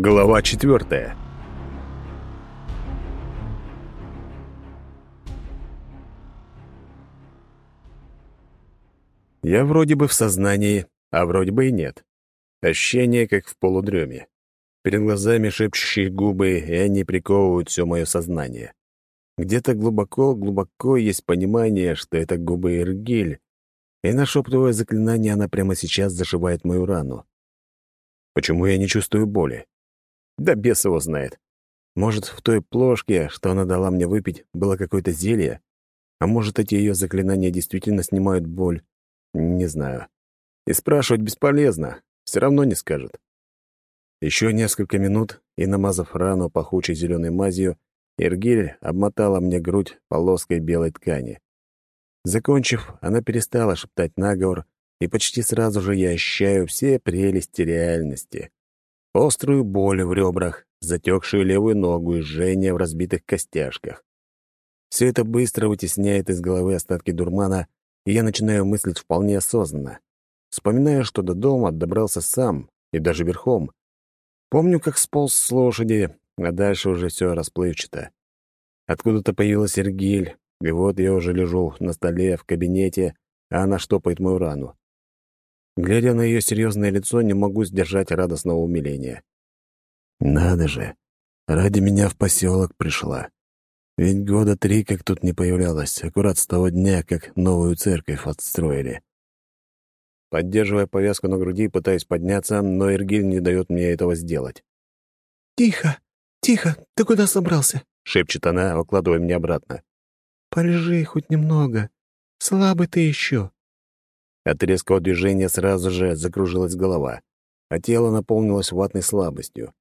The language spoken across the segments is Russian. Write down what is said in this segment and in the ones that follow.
Глава четвертая. Я вроде бы в сознании, а вроде бы и нет. Ощущение, как в полудреме. Перед глазами шепчущие губы, и они приковывают все мое сознание. Где-то глубоко-глубоко есть понимание, что это губы Иргиль, и, нашептывая заклинание, она прямо сейчас зашивает мою рану. Почему я не чувствую боли? Да бес его знает. Может, в той плошке, что она дала мне выпить, было какое-то зелье? А может, эти ее заклинания действительно снимают боль? Не знаю. И спрашивать бесполезно. Все равно не скажет. Еще несколько минут, и, намазав рану пахучей зеленой мазью, Иргиль обмотала мне грудь полоской белой ткани. Закончив, она перестала шептать наговор, и почти сразу же я ощущаю все прелести реальности острую боль в ребрах, затекшую левую ногу и жжение в разбитых костяшках. Все это быстро вытесняет из головы остатки дурмана, и я начинаю мыслить вполне осознанно. Вспоминаю, что до дома добрался сам, и даже верхом. Помню, как сполз с лошади, а дальше уже все расплывчато. Откуда-то появилась Сергиль, и вот я уже лежу на столе в кабинете, а она штопает мою рану. Глядя на ее серьезное лицо, не могу сдержать радостного умиления. Надо же, ради меня в поселок пришла. Ведь года три как тут не появлялась, аккурат с того дня, как новую церковь отстроили. Поддерживая повязку на груди, пытаюсь подняться, но Иргиль не дает мне этого сделать. «Тихо, тихо, ты куда собрался?» — шепчет она, укладывая меня обратно. «Полежи хоть немного. Слабый ты еще. От резкого движения сразу же закружилась голова, а тело наполнилось ватной слабостью.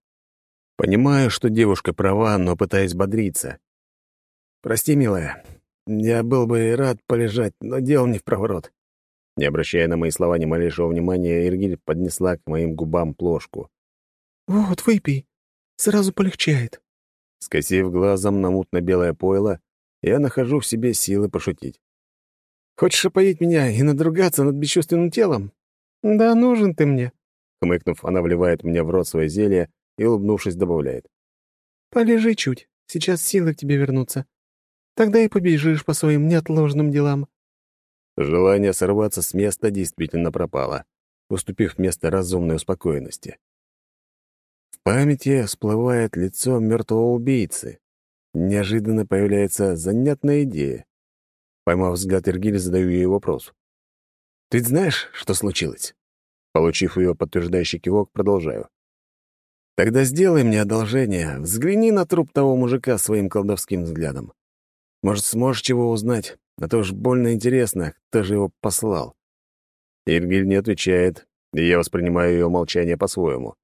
Понимаю, что девушка права, но пытаюсь бодриться. «Прости, милая, я был бы рад полежать, но дело не в проворот». Не обращая на мои слова ни малейшего внимания, Иргиль поднесла к моим губам плошку. «Вот, выпей, сразу полегчает». Скосив глазом на мутно-белое пойло, я нахожу в себе силы пошутить. Хочешь опоить меня и надругаться над бесчувственным телом? Да нужен ты мне. Хмыкнув, она вливает мне в рот свое зелье и, улыбнувшись, добавляет. Полежи чуть, сейчас силы к тебе вернутся. Тогда и побежишь по своим неотложным делам. Желание сорваться с места действительно пропало, уступив место разумной успокоенности. В памяти всплывает лицо мертвого убийцы. Неожиданно появляется занятная идея. Поймав взгляд Иргиля, задаю ей вопрос. «Ты знаешь, что случилось?» Получив ее подтверждающий кивок, продолжаю. «Тогда сделай мне одолжение, взгляни на труп того мужика своим колдовским взглядом. Может, сможешь чего узнать, а то уж больно интересно, кто же его послал». Иргиль не отвечает, и я воспринимаю ее молчание по-своему.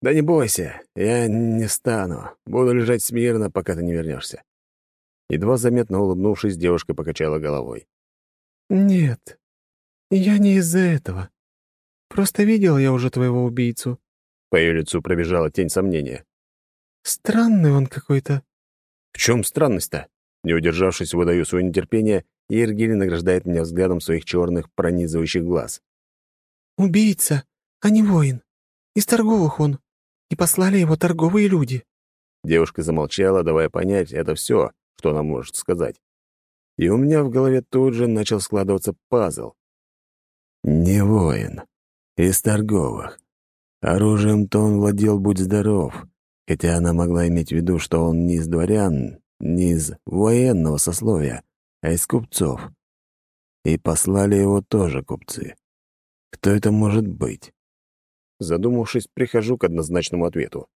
«Да не бойся, я не стану. Буду лежать смирно, пока ты не вернешься. Едва заметно улыбнувшись, девушка покачала головой. «Нет, я не из-за этого. Просто видел я уже твоего убийцу». По ее лицу пробежала тень сомнения. «Странный он какой-то». «В чем странность-то?» Не удержавшись, выдаю свое нетерпение, и Эргили награждает меня взглядом своих черных пронизывающих глаз. «Убийца, а не воин. Из торговых он. И послали его торговые люди». Девушка замолчала, давая понять, это все, что она может сказать. И у меня в голове тут же начал складываться пазл. Не воин. Из торговых. Оружием-то он владел, будь здоров, хотя она могла иметь в виду, что он не из дворян, не из военного сословия, а из купцов. И послали его тоже купцы. Кто это может быть? Задумавшись, прихожу к однозначному ответу.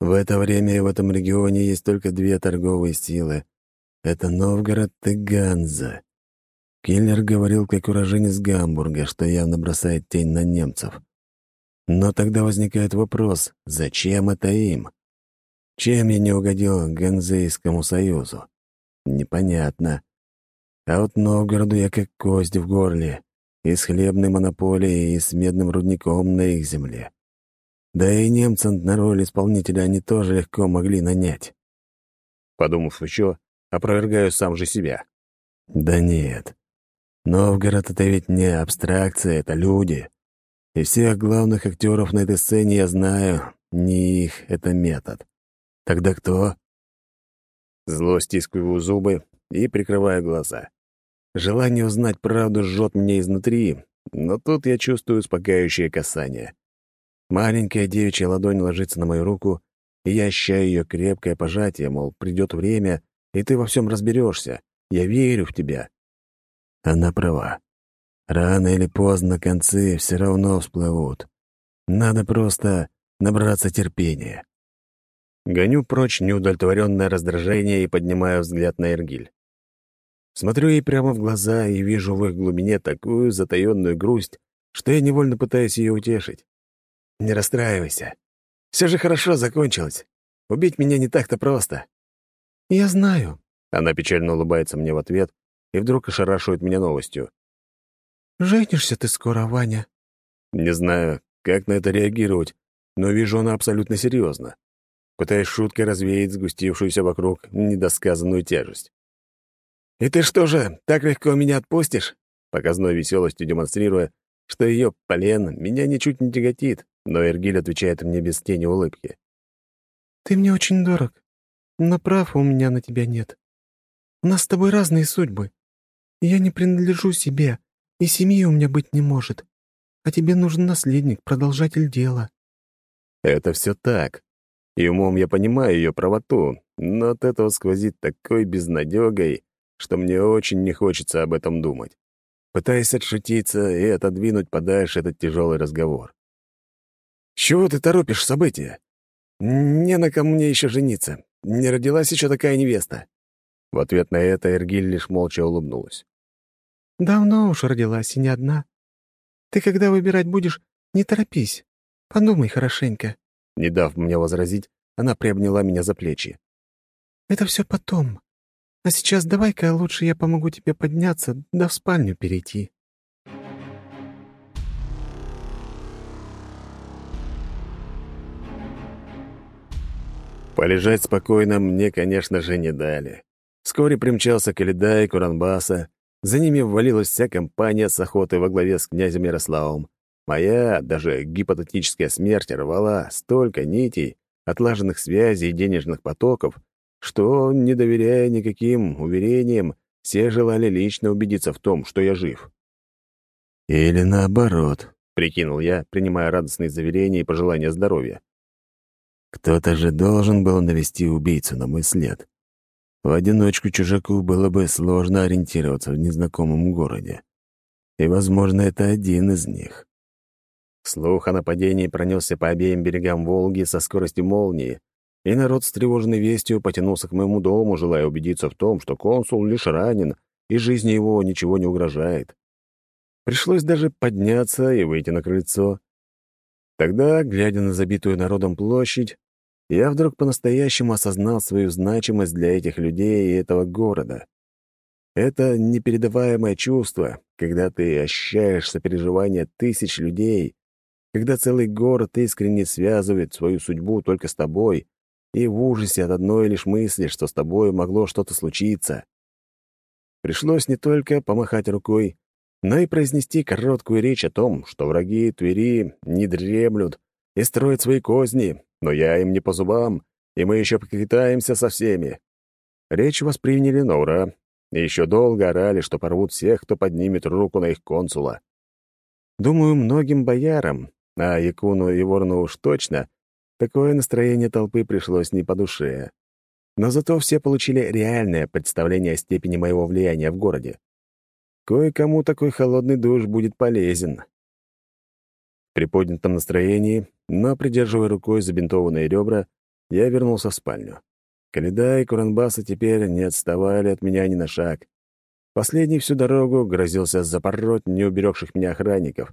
В это время в этом регионе есть только две торговые силы. Это Новгород и Ганза. Киллер говорил, как уроженец Гамбурга, что явно бросает тень на немцев. Но тогда возникает вопрос, зачем это им? Чем я не угодил Ганзейскому союзу? Непонятно. А вот Новгороду я как кость в горле, и с хлебной монополией, и с медным рудником на их земле. Да и немцам на роль исполнителя они тоже легко могли нанять. Подумав еще, опровергаю сам же себя. Да нет. Новгород — это ведь не абстракция, это люди. И всех главных актеров на этой сцене я знаю, Не их это метод. Тогда кто? Зло стискиваю зубы и прикрываю глаза. Желание узнать правду жжет меня изнутри, но тут я чувствую успокаивающее касание. Маленькая девичья ладонь ложится на мою руку, и я ощущаю ее крепкое пожатие, мол, придет время, и ты во всем разберешься. Я верю в тебя. Она права. Рано или поздно концы все равно всплывут. Надо просто набраться терпения. Гоню прочь неудовлетворенное раздражение и поднимаю взгляд на Эргиль. Смотрю ей прямо в глаза и вижу в их глубине такую затаённую грусть, что я невольно пытаюсь ее утешить. «Не расстраивайся. Все же хорошо закончилось. Убить меня не так-то просто». «Я знаю». Она печально улыбается мне в ответ и вдруг ошарашивает меня новостью. «Женишься ты скоро, Ваня». Не знаю, как на это реагировать, но вижу она абсолютно серьезно. Пытаясь шуткой развеять сгустившуюся вокруг недосказанную тяжесть. «И ты что же, так легко меня отпустишь?» Показной веселостью демонстрируя, что ее полен меня ничуть не тяготит, но Эргиль отвечает мне без тени улыбки. «Ты мне очень дорог, но прав у меня на тебя нет. У нас с тобой разные судьбы. Я не принадлежу себе, и семьи у меня быть не может. А тебе нужен наследник, продолжатель дела». Это все так. И умом я понимаю ее правоту, но от этого сквозит такой безнадегой, что мне очень не хочется об этом думать. Пытаясь отшутиться и отодвинуть подальше этот тяжелый разговор. «Чего ты торопишь события? Не на ком мне еще жениться. Не родилась еще такая невеста». В ответ на это Эргиль лишь молча улыбнулась. «Давно уж родилась, и не одна. Ты, когда выбирать будешь, не торопись. Подумай хорошенько». Не дав мне возразить, она приобняла меня за плечи. «Это все потом. А сейчас давай-ка лучше я помогу тебе подняться, да в спальню перейти». Полежать спокойно мне, конечно же, не дали. Вскоре примчался Каледа и Куранбаса. За ними ввалилась вся компания с охоты во главе с князем Ярославом. Моя, даже гипотетическая смерть рвала столько нитей, отлаженных связей и денежных потоков, что, не доверяя никаким уверениям, все желали лично убедиться в том, что я жив. «Или наоборот», — прикинул я, принимая радостные заверения и пожелания здоровья. «Кто-то же должен был навести убийцу на мой след. В одиночку чужаку было бы сложно ориентироваться в незнакомом городе. И, возможно, это один из них». Слух о нападении пронесся по обеим берегам Волги со скоростью молнии, и народ с тревожной вестью потянулся к моему дому, желая убедиться в том, что консул лишь ранен, и жизни его ничего не угрожает. Пришлось даже подняться и выйти на крыльцо. Тогда, глядя на забитую народом площадь, я вдруг по-настоящему осознал свою значимость для этих людей и этого города. Это непередаваемое чувство, когда ты ощущаешь сопереживание тысяч людей, когда целый город искренне связывает свою судьбу только с тобой — и в ужасе от одной лишь мысли, что с тобой могло что-то случиться. Пришлось не только помахать рукой, но и произнести короткую речь о том, что враги Твери не дремлют и строят свои козни, но я им не по зубам, и мы еще поквитаемся со всеми. Речь восприняли на ура, и еще долго орали, что порвут всех, кто поднимет руку на их консула. Думаю, многим боярам, а Якуну и Ворну уж точно — Такое настроение толпы пришлось не по душе. Но зато все получили реальное представление о степени моего влияния в городе. Кое-кому такой холодный душ будет полезен. При поднятом настроении, но придерживая рукой забинтованные ребра, я вернулся в спальню. Каледа и Куранбаса теперь не отставали от меня ни на шаг. Последний всю дорогу грозился запороть неуберегших меня охранников,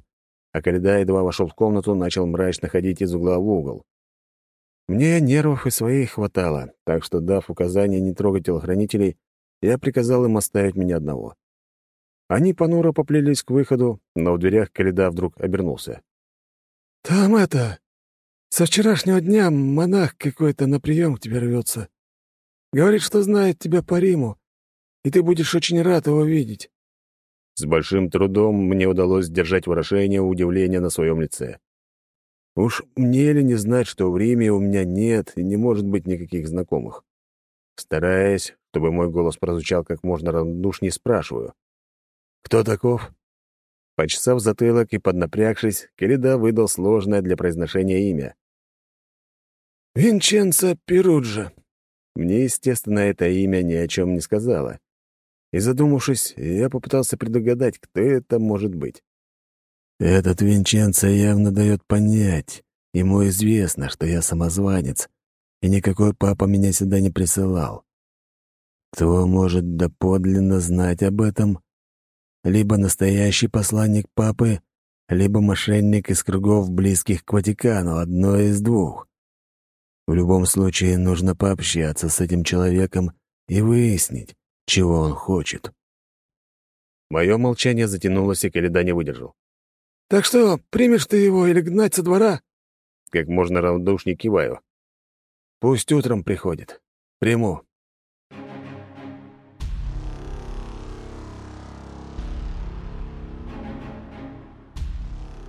а Каледа едва вошел в комнату, начал мрачно ходить из угла в угол. Мне нервов и своих хватало, так что, дав указание не трогать телохранителей, я приказал им оставить меня одного. Они понуро поплелись к выходу, но в дверях Каледа вдруг обернулся. «Там это... Со вчерашнего дня монах какой-то на прием к тебе рвется. Говорит, что знает тебя по Риму, и ты будешь очень рад его видеть». С большим трудом мне удалось сдержать выражение удивления на своем лице. Уж мне ли не знать, что в Риме у меня нет и не может быть никаких знакомых? Стараясь, чтобы мой голос прозвучал как можно равнодушнее, спрашиваю. «Кто таков?» Почесав затылок и поднапрягшись, Кереда выдал сложное для произношения имя. «Винченцо Перуджа». Мне, естественно, это имя ни о чем не сказала. И задумавшись, я попытался предугадать, кто это может быть. Этот Винченцо явно дает понять. Ему известно, что я самозванец, и никакой папа меня сюда не присылал. Кто может доподлинно знать об этом? Либо настоящий посланник папы, либо мошенник из кругов, близких к Ватикану, одно из двух. В любом случае нужно пообщаться с этим человеком и выяснить, чего он хочет. Мое молчание затянулось, и Каледа не выдержал. «Так что, примешь ты его или гнать со двора?» Как можно равнодушнее киваю. «Пусть утром приходит. Приму».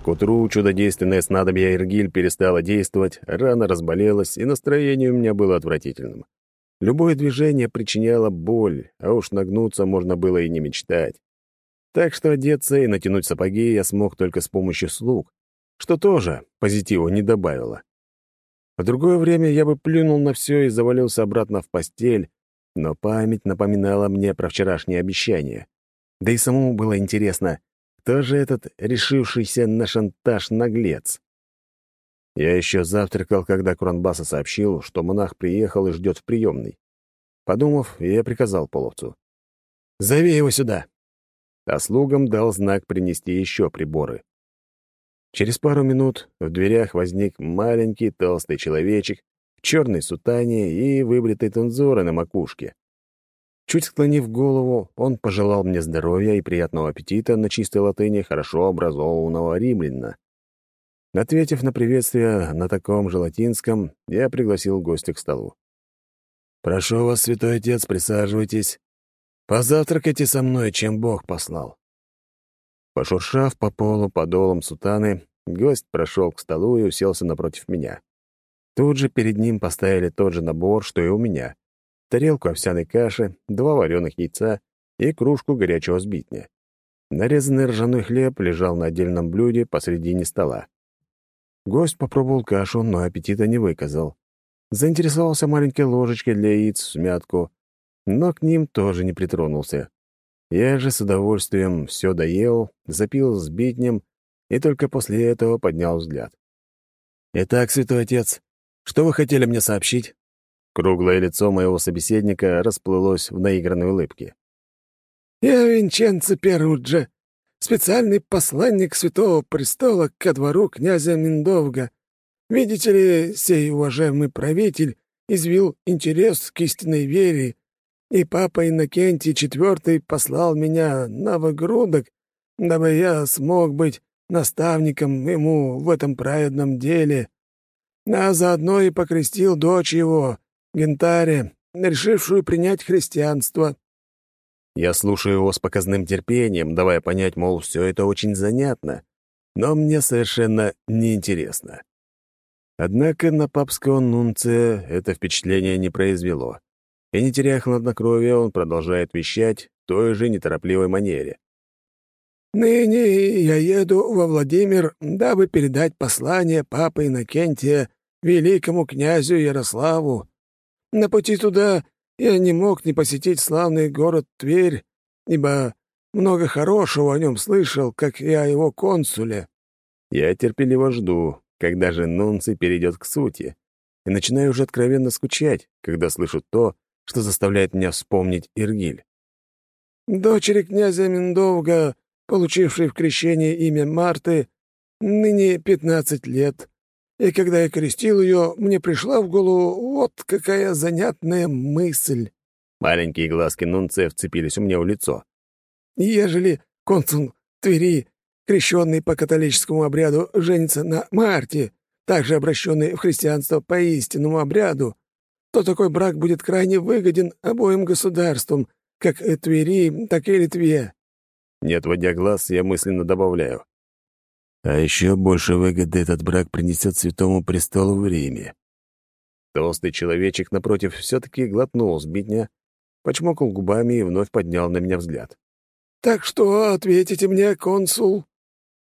Утру чудодейственное снадобье Иргиль перестало действовать, рана разболелась, и настроение у меня было отвратительным. Любое движение причиняло боль, а уж нагнуться можно было и не мечтать. Так что одеться и натянуть сапоги я смог только с помощью слуг, что тоже позитива не добавило. В другое время я бы плюнул на все и завалился обратно в постель, но память напоминала мне про вчерашнее обещание. Да и самому было интересно, кто же этот решившийся на шантаж наглец. Я еще завтракал, когда Кронбаса сообщил, что монах приехал и ждет в приемной. Подумав, я приказал половцу. «Зови его сюда!» А слугам дал знак принести еще приборы. Через пару минут в дверях возник маленький толстый человечек в черной сутане и выбритой тунзоры на макушке. Чуть склонив голову, он пожелал мне здоровья и приятного аппетита на чистой латыни хорошо образованного римлянина. Ответив на приветствие на таком же латинском, я пригласил гостя к столу. «Прошу вас, святой отец, присаживайтесь. Позавтракайте со мной, чем Бог послал». Пошуршав по полу подолом сутаны, гость прошел к столу и уселся напротив меня. Тут же перед ним поставили тот же набор, что и у меня. Тарелку овсяной каши, два вареных яйца и кружку горячего сбитня. Нарезанный ржаной хлеб лежал на отдельном блюде посредине стола. Гость попробовал кашу, но аппетита не выказал. Заинтересовался маленькой ложечкой для яиц в смятку, но к ним тоже не притронулся. Я же с удовольствием все доел, запил с битнем и только после этого поднял взгляд. «Итак, святой отец, что вы хотели мне сообщить?» Круглое лицо моего собеседника расплылось в наигранной улыбке. «Я Винченцо Перуджа, специальный посланник Святого Престола ко двору князя Миндовга. Видите ли, сей уважаемый правитель извил интерес к истинной вере, и папа Иннокентий IV послал меня на Вогрудок, дабы я смог быть наставником ему в этом праведном деле, а заодно и покрестил дочь его, Гентаре, решившую принять христианство. Я слушаю его с показным терпением, давая понять, мол, все это очень занятно, но мне совершенно неинтересно. Однако на папского нунция это впечатление не произвело. И не теряя хладнокровия, он продолжает вещать в той же неторопливой манере. «Ныне я еду во Владимир, дабы передать послание папы Иннокентия великому князю Ярославу. На пути туда я не мог не посетить славный город Тверь, ибо много хорошего о нем слышал, как и о его консуле. Я терпеливо жду, когда же Нунций перейдет к сути, и начинаю уже откровенно скучать, когда слышу то, что заставляет меня вспомнить Иргиль. Дочери князя Миндовга, получившей в крещении имя Марты, ныне пятнадцать лет. И когда я крестил ее, мне пришла в голову вот какая занятная мысль. Маленькие глазки Нунция вцепились у меня в лицо. Ежели консул Твери, крещенный по католическому обряду, женится на Марте, также обращенный в христианство по истинному обряду, то такой брак будет крайне выгоден обоим государствам, как Твери, так и Литве. Не отводя глаз, я мысленно добавляю. А еще больше выгоды этот брак принесет Святому Престолу в Риме. Толстый человечек напротив все-таки глотнул сбитня, почмокал губами и вновь поднял на меня взгляд. «Так что ответите мне, консул?»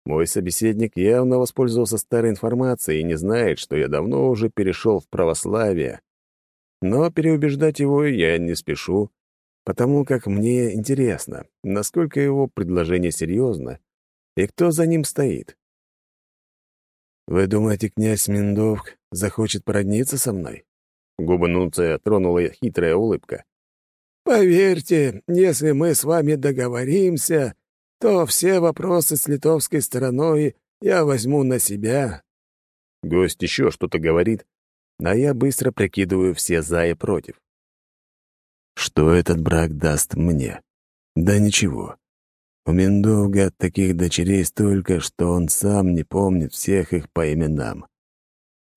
Мой собеседник явно воспользовался старой информацией и не знает, что я давно уже перешел в православие. Но переубеждать его я не спешу, потому как мне интересно, насколько его предложение серьезно и кто за ним стоит. «Вы думаете, князь Миндовк захочет породниться со мной?» Губы Нунция тронула хитрая улыбка. «Поверьте, если мы с вами договоримся, то все вопросы с литовской стороной я возьму на себя». Гость еще что-то говорит, а я быстро прикидываю все «за» и «против». Что этот брак даст мне? Да ничего. У Миндовга таких дочерей столько, что он сам не помнит всех их по именам.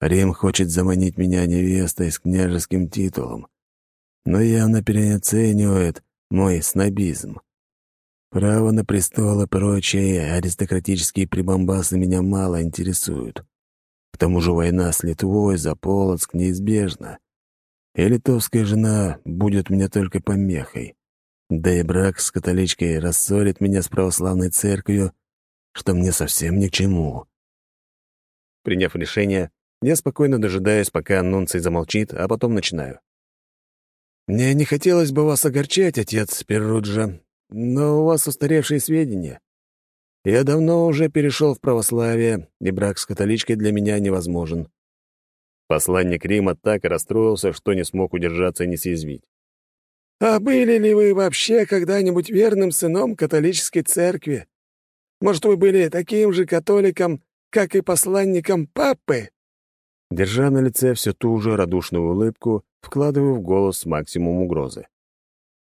Рим хочет заманить меня невестой с княжеским титулом, но явно переоценивает мой снобизм. Право на престол и прочие аристократические прибамбасы меня мало интересуют. К тому же война с Литвой за Полоцк неизбежна. И литовская жена будет мне только помехой. Да и брак с католичкой рассорит меня с православной церковью, что мне совсем ни к чему. Приняв решение, я спокойно дожидаюсь, пока Аннунций замолчит, а потом начинаю. «Мне не хотелось бы вас огорчать, отец Перруджа, но у вас устаревшие сведения. Я давно уже перешел в православие, и брак с католичкой для меня невозможен». Посланник Рима так расстроился, что не смог удержаться и не съязвить. «А были ли вы вообще когда-нибудь верным сыном католической церкви? Может, вы были таким же католиком, как и посланником папы?» Держа на лице всю ту же радушную улыбку, вкладываю в голос максимум угрозы.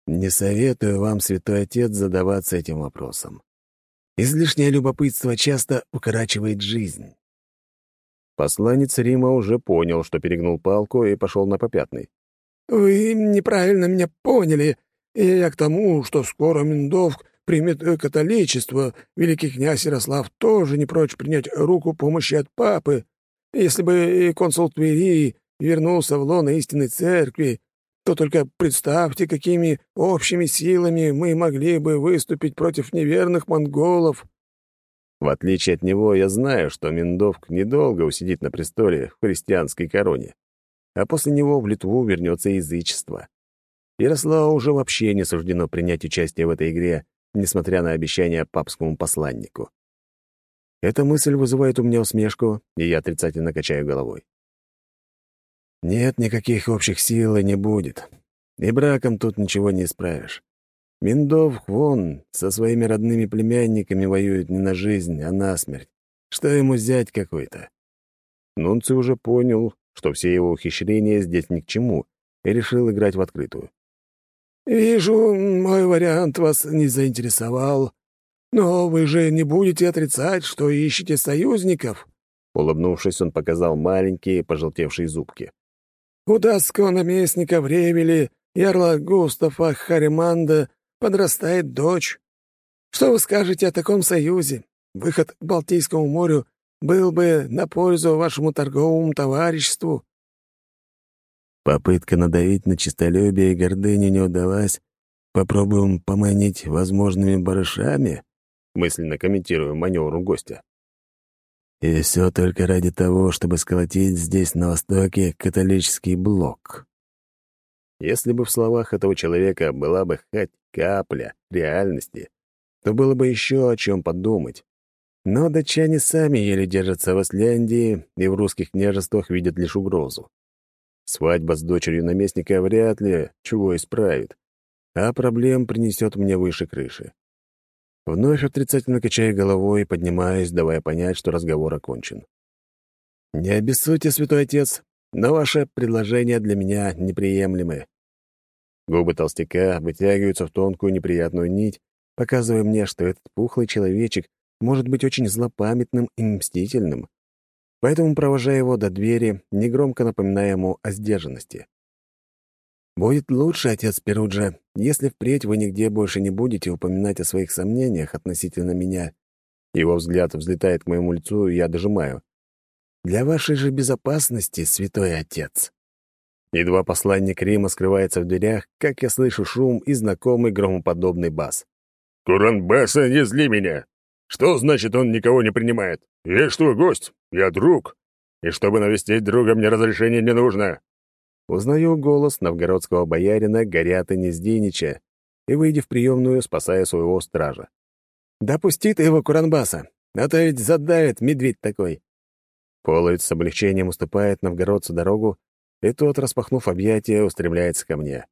Не советую вам, святой отец, задаваться этим вопросом. Излишнее любопытство часто укорачивает жизнь. Посланец Рима уже понял, что перегнул палку и пошел на попятный. «Вы неправильно меня поняли. Я к тому, что скоро Миндовк примет католичество. Великий князь Ярослав тоже не прочь принять руку помощи от папы. Если бы консул Твери вернулся в лоно истинной церкви, то только представьте, какими общими силами мы могли бы выступить против неверных монголов. В отличие от него, я знаю, что Миндовк недолго усидит на престоле в христианской короне, а после него в Литву вернется язычество. Ярославу уже вообще не суждено принять участие в этой игре, несмотря на обещание папскому посланнику. Эта мысль вызывает у меня усмешку, и я отрицательно качаю головой. Нет никаких общих сил и не будет. И браком тут ничего не исправишь. Миндов вон со своими родными племянниками воюет не на жизнь, а на смерть. Что ему взять какой-то? Нунций уже понял, что все его ухищрения здесь ни к чему, и решил играть в открытую. «Вижу, мой вариант вас не заинтересовал. Но вы же не будете отрицать, что ищете союзников?» Улыбнувшись, он показал маленькие пожелтевшие зубки. У наместника в Ревеле, ярла Густава Хариманда, подрастает дочь. Что вы скажете о таком союзе? Выход к Балтийскому морю был бы на пользу вашему торговому товариществу». Попытка надавить на честолюбие и гордыню не удалась. Попробуем поманить возможными барышами, мысленно комментирую маневру гостя. И все только ради того, чтобы сколотить здесь, на Востоке, католический блок. Если бы в словах этого человека была бы хоть капля реальности, то было бы еще о чем подумать. Но датчане сами еле держатся в Исляндии и в русских княжествах видят лишь угрозу. Свадьба с дочерью наместника вряд ли чего исправит, а проблем принесет мне выше крыши. Вновь отрицательно качая головой поднимаясь, давая понять, что разговор окончен. «Не обессудьте, святой отец, но ваше предложение для меня неприемлемы». Губы толстяка вытягиваются в тонкую неприятную нить, показывая мне, что этот пухлый человечек может быть очень злопамятным и мстительным. Поэтому, провожая его до двери, негромко напоминая ему о сдержанности. Будет лучше, отец Перуджа, если впредь вы нигде больше не будете упоминать о своих сомнениях относительно меня Его взгляд взлетает к моему лицу, и я дожимаю. «Для вашей же безопасности, святой отец». Едва посланник Рима скрывается в дверях, как я слышу шум и знакомый громоподобный бас. «Куранбаса, не зли меня! Что значит, он никого не принимает? Я что, гость? Я друг. И чтобы навестить друга, мне разрешения не нужно». Узнаю голос новгородского боярина Горята Нездинича и, выйдя в приемную, спасая своего стража. «Да пусти ты его, Куранбаса, а то ведь задавит медведь такой». Половец с облегчением уступает новгородцу дорогу, и тот, распахнув объятия, устремляется ко мне.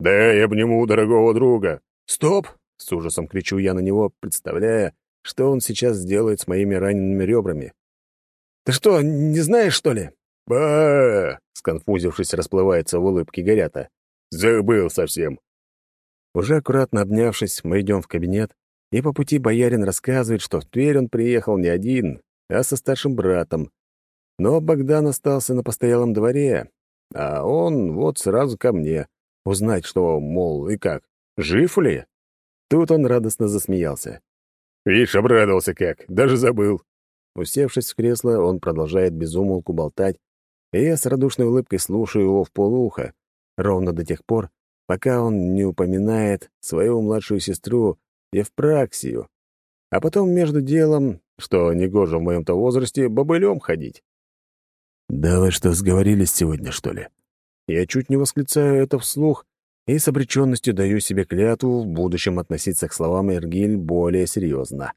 «Да я обниму дорогого друга!» «Стоп!» — с ужасом кричу я на него, представляя, что он сейчас сделает с моими ранеными ребрами. «Ты что, не знаешь, что ли?» ба сконфузившись, расплывается в улыбке Горята. «Забыл совсем». Уже аккуратно обнявшись, мы идем в кабинет, и по пути боярин рассказывает, что в Тверь он приехал не один, а со старшим братом. Но Богдан остался на постоялом дворе, а он вот сразу ко мне, узнать, что, мол, и как, жив ли? Тут он радостно засмеялся. «Видишь, обрадовался как, даже забыл». Усевшись в кресло, он продолжает безумолку болтать, и я с радушной улыбкой слушаю его в полуха, ровно до тех пор, пока он не упоминает свою младшую сестру Евпраксию, а потом между делом, что негоже в моем-то возрасте, бобылем ходить. «Да вы что, сговорились сегодня, что ли?» Я чуть не восклицаю это вслух и с обреченностью даю себе клятву в будущем относиться к словам Эргиль более серьезно.